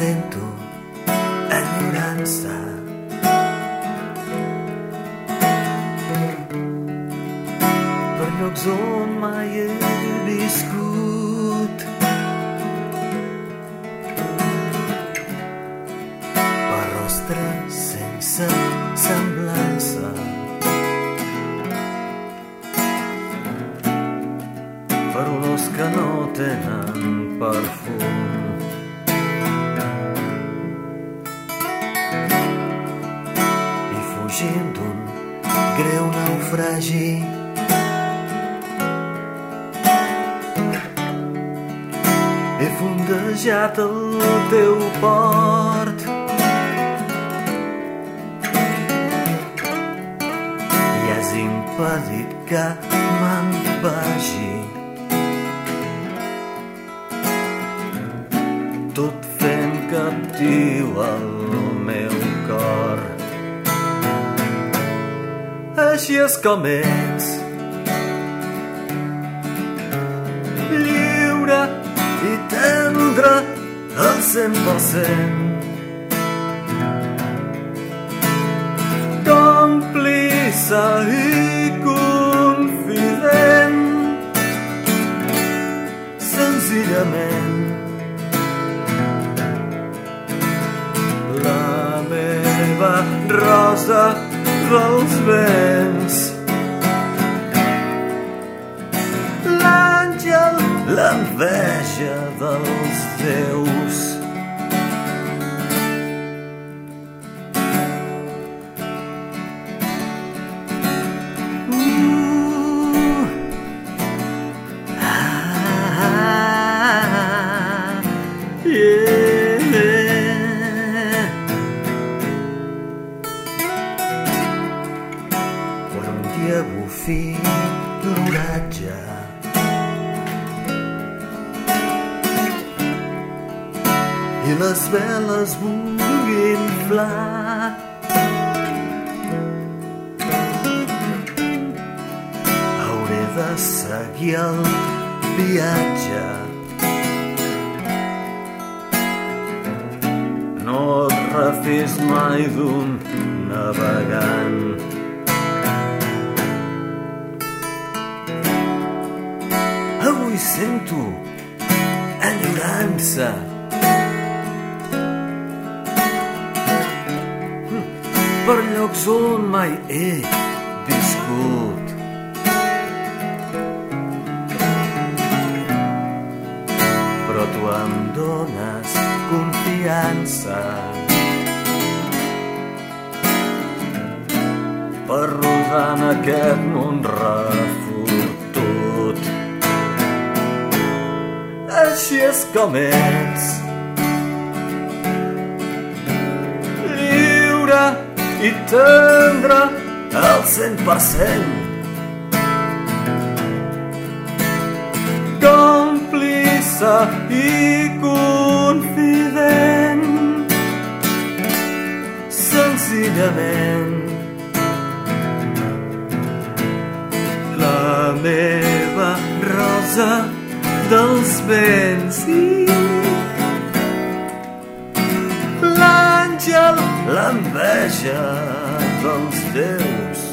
sento enyorança. Per llocs on mai he viscut. Per rostres sense semblança. Per olors que no tenen perfum. Fugint d'un greu naufragi. He fondejat el teu port. I has impedit que me'n vagi. Tot fent captiu el així és com ets lliure i tendre al cent per cent. Còmplice i confident. Senzillament. Rosa dels vents l'àngel l'enveja dels déus bufí l'oratge i les veles vulguin inflar. Hauré de seguir el viatge. No et refis mai d'un navegant sento enyorança. Hm, Per llocs on mai he viscut. Però tu em dones confiança per rodar en aquest món refotut. Així és com ets. Lliure i tendre al cent per cent. Còmplice i confident. Senzillament la meva rosa dels vents. I l'àngel l'enveja dels déus